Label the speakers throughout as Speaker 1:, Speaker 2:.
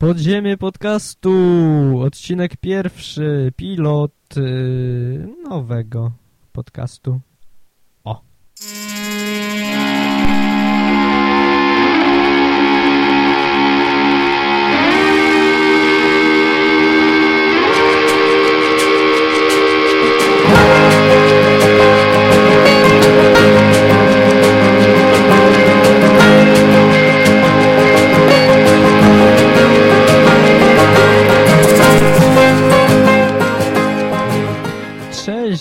Speaker 1: Podziemie podcastu, odcinek pierwszy, pilot yy, nowego podcastu.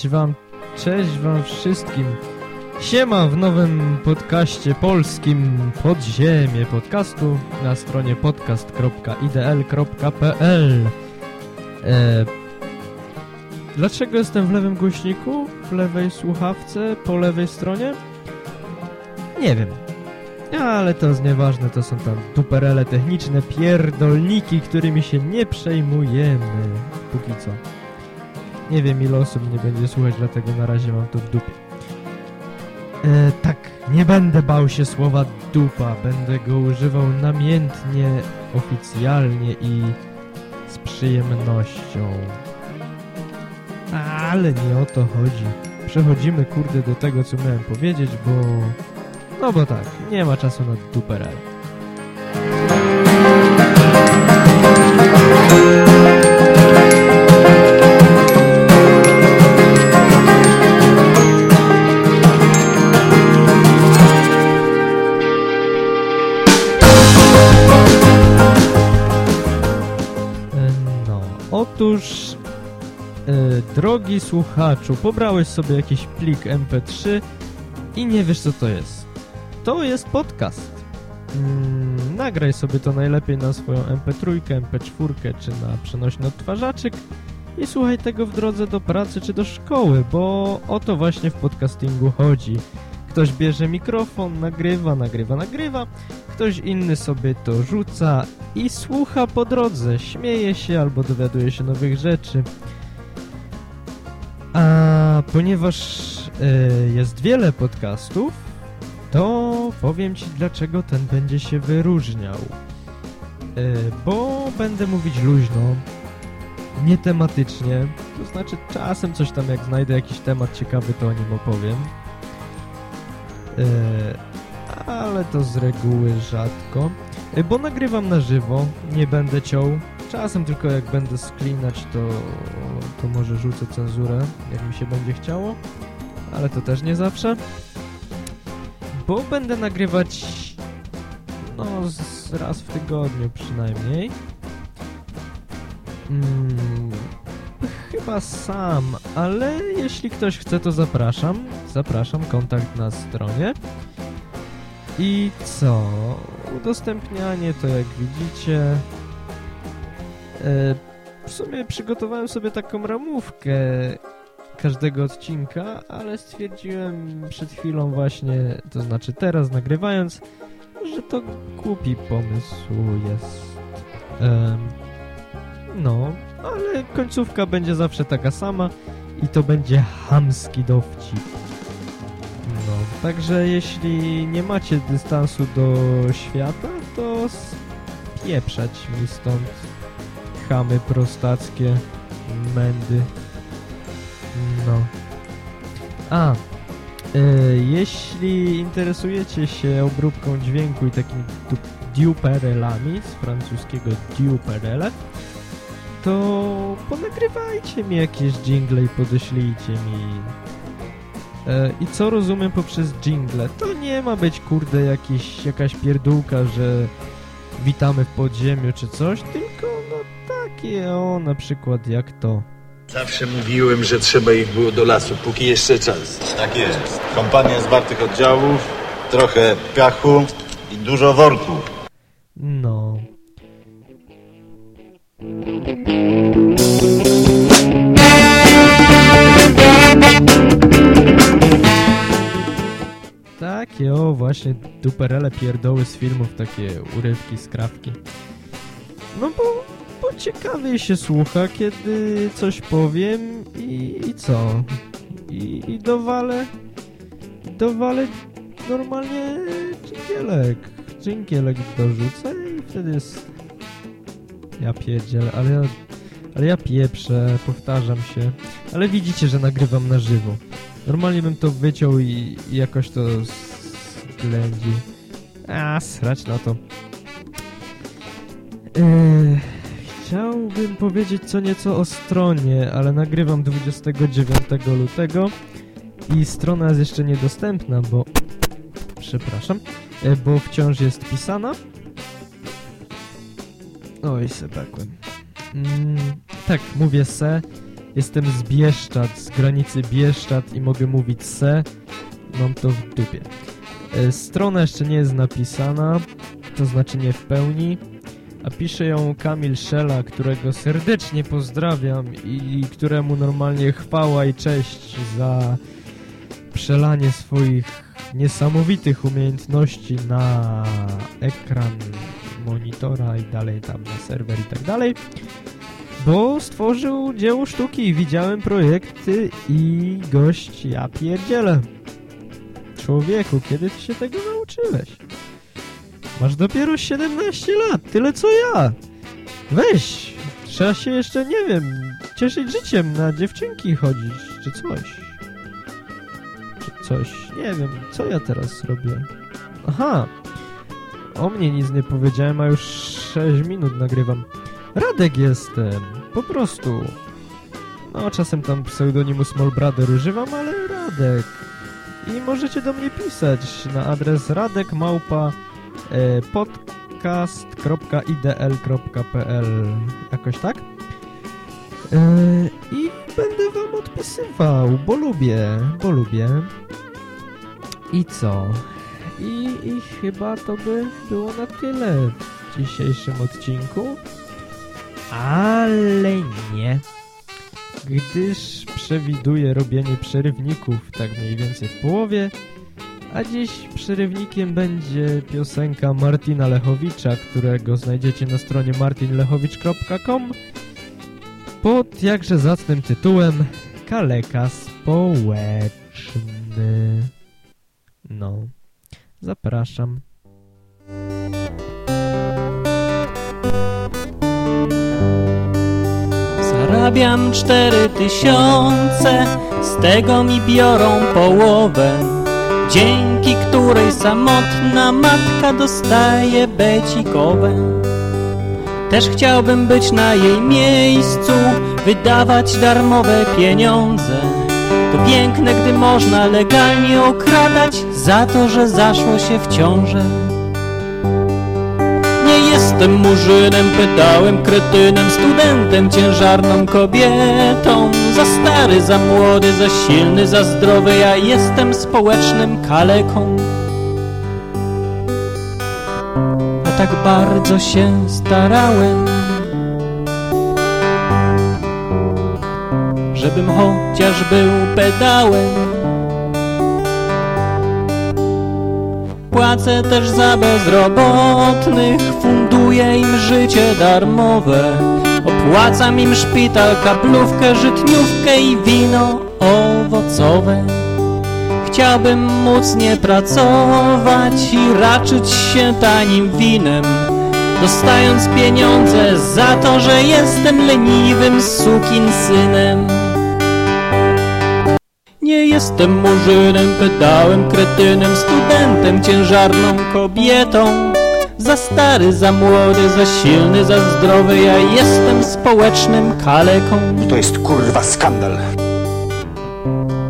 Speaker 1: Wam, cześć wam wszystkim. Siema w nowym podcaście polskim Podziemie podcastu na stronie podcast.idl.pl e, Dlaczego jestem w lewym głośniku, w lewej słuchawce, po lewej stronie? Nie wiem. Ale to jest nieważne, to są tam duperele techniczne, pierdolniki, którymi się nie przejmujemy. Póki co. Nie wiem ile osób nie będzie słuchać, dlatego na razie mam to w dupie. E, tak, nie będę bał się słowa dupa, będę go używał namiętnie, oficjalnie i z przyjemnością. Ale nie o to chodzi. Przechodzimy kurde do tego, co miałem powiedzieć, bo... No bo tak, nie ma czasu na duperel. Otóż, e, drogi słuchaczu, pobrałeś sobie jakiś plik MP3 i nie wiesz co to jest. To jest podcast. Mm, nagraj sobie to najlepiej na swoją MP3, MP4 czy na przenośny odtwarzaczyk i słuchaj tego w drodze do pracy czy do szkoły, bo o to właśnie w podcastingu chodzi. Ktoś bierze mikrofon, nagrywa, nagrywa, nagrywa, ktoś inny sobie to rzuca i słucha po drodze, śmieje się albo dowiaduje się nowych rzeczy. A ponieważ e, jest wiele podcastów, to powiem Ci dlaczego ten będzie się wyróżniał. E, bo będę mówić luźno, nie tematycznie, to znaczy czasem coś tam jak znajdę jakiś temat ciekawy to o nim opowiem. E, ale to z reguły rzadko. E, Bo nagrywam na żywo, nie będę ciął. Czasem tylko jak będę sklinać, to, to może rzucę cenzurę, jak mi się będzie chciało. Ale to też nie zawsze. Bo będę nagrywać no raz w tygodniu przynajmniej. Mm, chyba sam, ale jeśli ktoś chce, to zapraszam. Zapraszam, kontakt na stronie. I co? Udostępnianie to jak widzicie. E, w sumie przygotowałem sobie taką ramówkę każdego odcinka, ale stwierdziłem przed chwilą właśnie, to znaczy teraz nagrywając, że to głupi pomysł jest. No, ale końcówka będzie zawsze taka sama i to będzie hamski dowcip. No, także jeśli nie macie dystansu do świata, to spieprzać mi stąd chamy prostackie, mędy. No. A, e, jeśli interesujecie się obróbką dźwięku i takimi du- duperelami z francuskiego duperele, to ponagrywajcie mi jakieś jingle i podeślijcie mi. E, I co rozumiem poprzez jingle? To nie ma być kurde jakiś, jakaś pierdółka, że witamy w podziemiu czy coś, tylko no takie o na przykład jak to.
Speaker 2: Zawsze mówiłem, że trzeba ich było do lasu, póki jeszcze czas.
Speaker 3: Tak jest. Kompania zwartych oddziałów, trochę piachu i dużo worków.
Speaker 1: No. Takie o właśnie duperele pierdoły z filmów, takie urywki, skrawki. No bo, bo ciekawie się słucha, kiedy coś powiem i, i co? I, i dowalę, dowalę normalnie dżingielek. Dżingielek dorzucę i wtedy jest Ja pierdzielę, ale ja, ale ja pieprzę, powtarzam się. Ale widzicie, że nagrywam na żywo. Normalnie bym to wyciął i, i jakoś to zględzi. A, srać na to. Eee, chciałbym powiedzieć co nieco o stronie, ale nagrywam 29 lutego i strona jest jeszcze niedostępna, bo... Przepraszam, e, bo wciąż jest pisana. Oj, sebekłem. Mm, tak, mówię se. Jestem z Bieszczad, z granicy Bieszczad i mogę mówić se. Mam to w dupie. E, Strona jeszcze nie jest napisana, to znaczy nie w pełni, a pisze ją Kamil Szela, którego serdecznie pozdrawiam i któremu normalnie chwała i cześć za przelanie swoich niesamowitych umiejętności na ekran monitora i dalej tam na serwer i tak dalej, bo stworzył dzieło sztuki, widziałem projekty i gość, ja pierdzielę. Człowieku, kiedy ty się tego nauczyłeś? Masz dopiero 17 lat, tyle co ja. Weź, trzeba się jeszcze, nie wiem, cieszyć życiem, na dziewczynki chodzić, czy coś. Czy coś, nie wiem, co ja teraz robię. Aha, o mnie nic nie powiedziałem, a już 6 minut nagrywam. Radek jestem, po prostu. No, czasem tam pseudonimu Small Brother używam, ale Radek. I możecie do mnie pisać na adres radekmałpa e, jakoś tak? E, I będę wam odpisywał, bo lubię, bo lubię. I co? I, I chyba to by było na tyle w dzisiejszym odcinku. Ale nie. Gdyż przewiduję robienie przerywników tak mniej więcej w połowie, a dziś przerywnikiem będzie piosenka Martina Lechowicza, którego znajdziecie na stronie martinlechowicz.com pod jakże zacnym tytułem Kaleka społeczny. No, zapraszam.
Speaker 4: Zarabiam cztery tysiące, z tego mi biorą połowę, dzięki której samotna matka dostaje becikowe. Też chciałbym być na jej miejscu, wydawać darmowe pieniądze. Piękne, gdy można legalnie okradać za to, że zaszło się w ciążę. Nie jestem murzynem, pedałem, kretynem, studentem, ciężarną kobietą. Za stary, za młody, za silny, za zdrowy, ja jestem społecznym kaleką. A tak bardzo się starałem, żebym chociaż był pedałem. Płacę też za bezrobotnych, funduję im życie darmowe. Opłacam im szpital, kaplówkę, żytniówkę i wino owocowe. Chciałbym móc nie pracować i raczyć się tanim winem, dostając pieniądze za to, że jestem leniwym sukinsynem. Nie jestem murzynem, pedałem, kretynem, studentem, ciężarną kobietą. Za stary, za młody, za silny, za zdrowy, ja jestem społecznym kaleką.
Speaker 5: To jest kurwa skandal.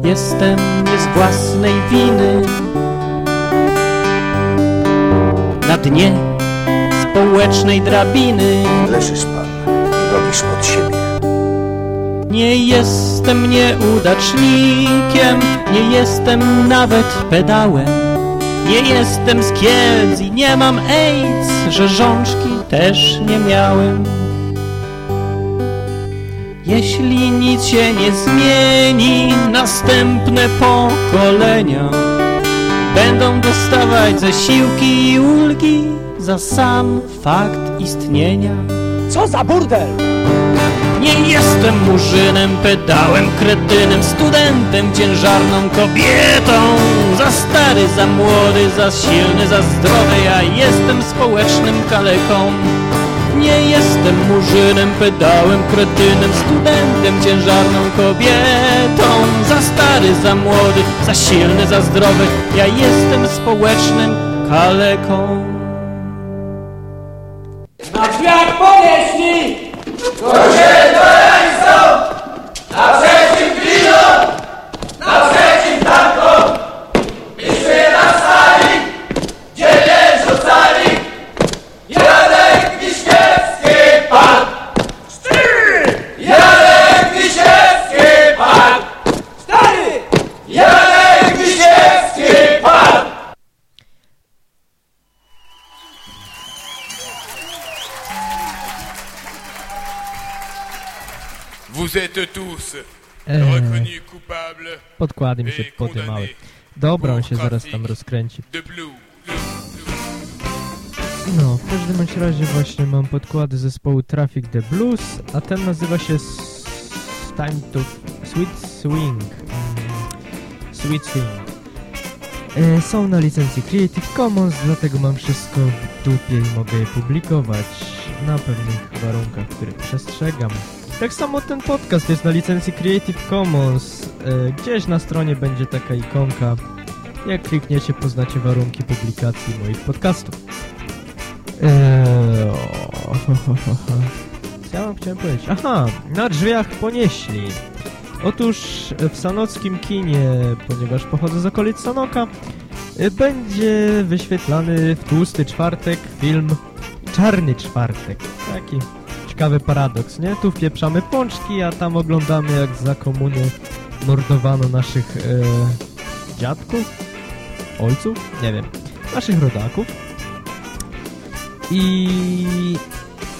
Speaker 4: Jestem nie z własnej winy Na dnie społecznej drabiny
Speaker 5: Leżysz pan i robisz pod siebie.
Speaker 4: Nie jestem nieudacznikiem Nie jestem nawet pedałem Nie jestem z Kielc i nie mam AIDS Że rzączki też nie miałem Jeśli nic się nie zmieni, następne pokolenia będą dostawać zasiłki i ulgi za sam fakt istnienia.
Speaker 5: Co za burdel!
Speaker 4: Nie jestem murzynem, pedałem, kretynem, studentem, ciężarną kobietą. Za stary, za młody, za silny, za zdrowy, ja jestem społecznym kaleką. Nie jestem murzynem, pedałem, kretynem, studentem, ciężarną kobietą. Za stary, za młody, za silny, za zdrowy. Ja jestem społecznym kaleką.
Speaker 6: Na drzwiach ponieśli! 我先对。
Speaker 7: Vous êtes tous
Speaker 1: Eee,
Speaker 7: reconnus coupables
Speaker 1: podkłady mi się
Speaker 7: condamnés
Speaker 1: Dobra, on się zaraz tam rozkręci. No, w każdym bądź razie właśnie mam podkłady zespołu Traffic the Blues, a ten nazywa się Time to Sweet Swing. Sweet Swing. E, są na licencji Creative Commons, dlatego mam wszystko w dupie i mogę je publikować na pewnych warunkach, których przestrzegam. Tak samo ten podcast jest na licencji Creative Commons. E, gdzieś na stronie będzie taka ikonka. Jak klikniecie, poznacie warunki publikacji moich podcastów. Eee. Co ja wam chciałem powiedzieć? Aha, na drzwiach ponieśli. Otóż w sanockim kinie, ponieważ pochodzę z okolic Sanoka, y, będzie wyświetlany w tłusty czwartek film Czarny Czwartek. Taki ciekawy paradoks, nie? Tu wpieprzamy pączki, a tam oglądamy jak za komuny mordowano naszych e, dziadków, ojców, nie wiem, naszych rodaków. I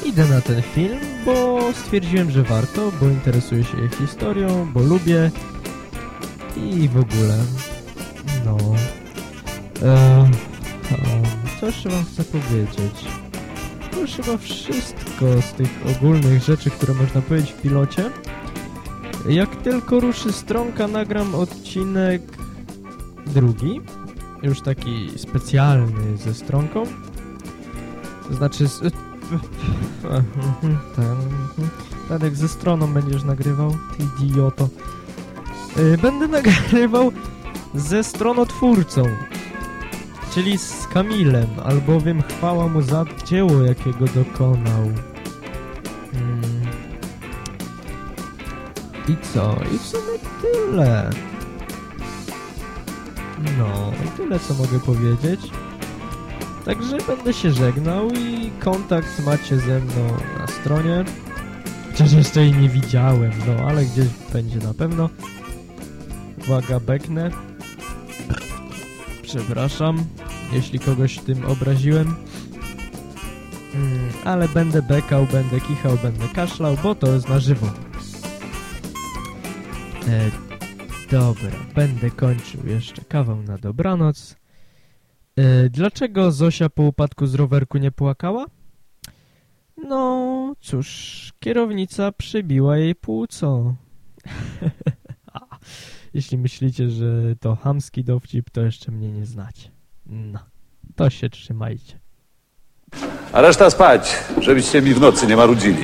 Speaker 1: idę na ten film, bo stwierdziłem, że warto, bo interesuję się jej historią, bo lubię i w ogóle. No. E, o, co jeszcze wam chcę powiedzieć? To już chyba wszystko z tych ogólnych rzeczy, które można powiedzieć w pilocie. Jak tylko ruszy stronka, nagram odcinek drugi. Już taki specjalny ze stronką. To znaczy... Z... Ten... Ze stroną będziesz nagrywał, ty idioto. Y, Będę nagrywał ze stronotwórcą, czyli z Kamilem, albowiem chwała mu za dzieło, jakiego dokonał. Mm. I co? I w sumie tyle. No, i tyle co mogę powiedzieć. Także będę się żegnał i kontakt macie ze mną na stronie. Chociaż jeszcze jej nie widziałem, no ale gdzieś będzie na pewno. Uwaga, beknę. Przepraszam, jeśli kogoś tym obraziłem. Mm, ale będę bekał, będę kichał, będę kaszlał, bo to jest na żywo. E, dobra, będę kończył jeszcze kawał na dobranoc. E, dlaczego Zosia po upadku z rowerku nie płakała? No, cóż, kierownica przybiła jej płuco. Jeśli myślicie, że to hamski dowcip, to jeszcze mnie nie znacie. No, to się trzymajcie.
Speaker 8: A reszta spać, żebyście mi w nocy nie marudzili.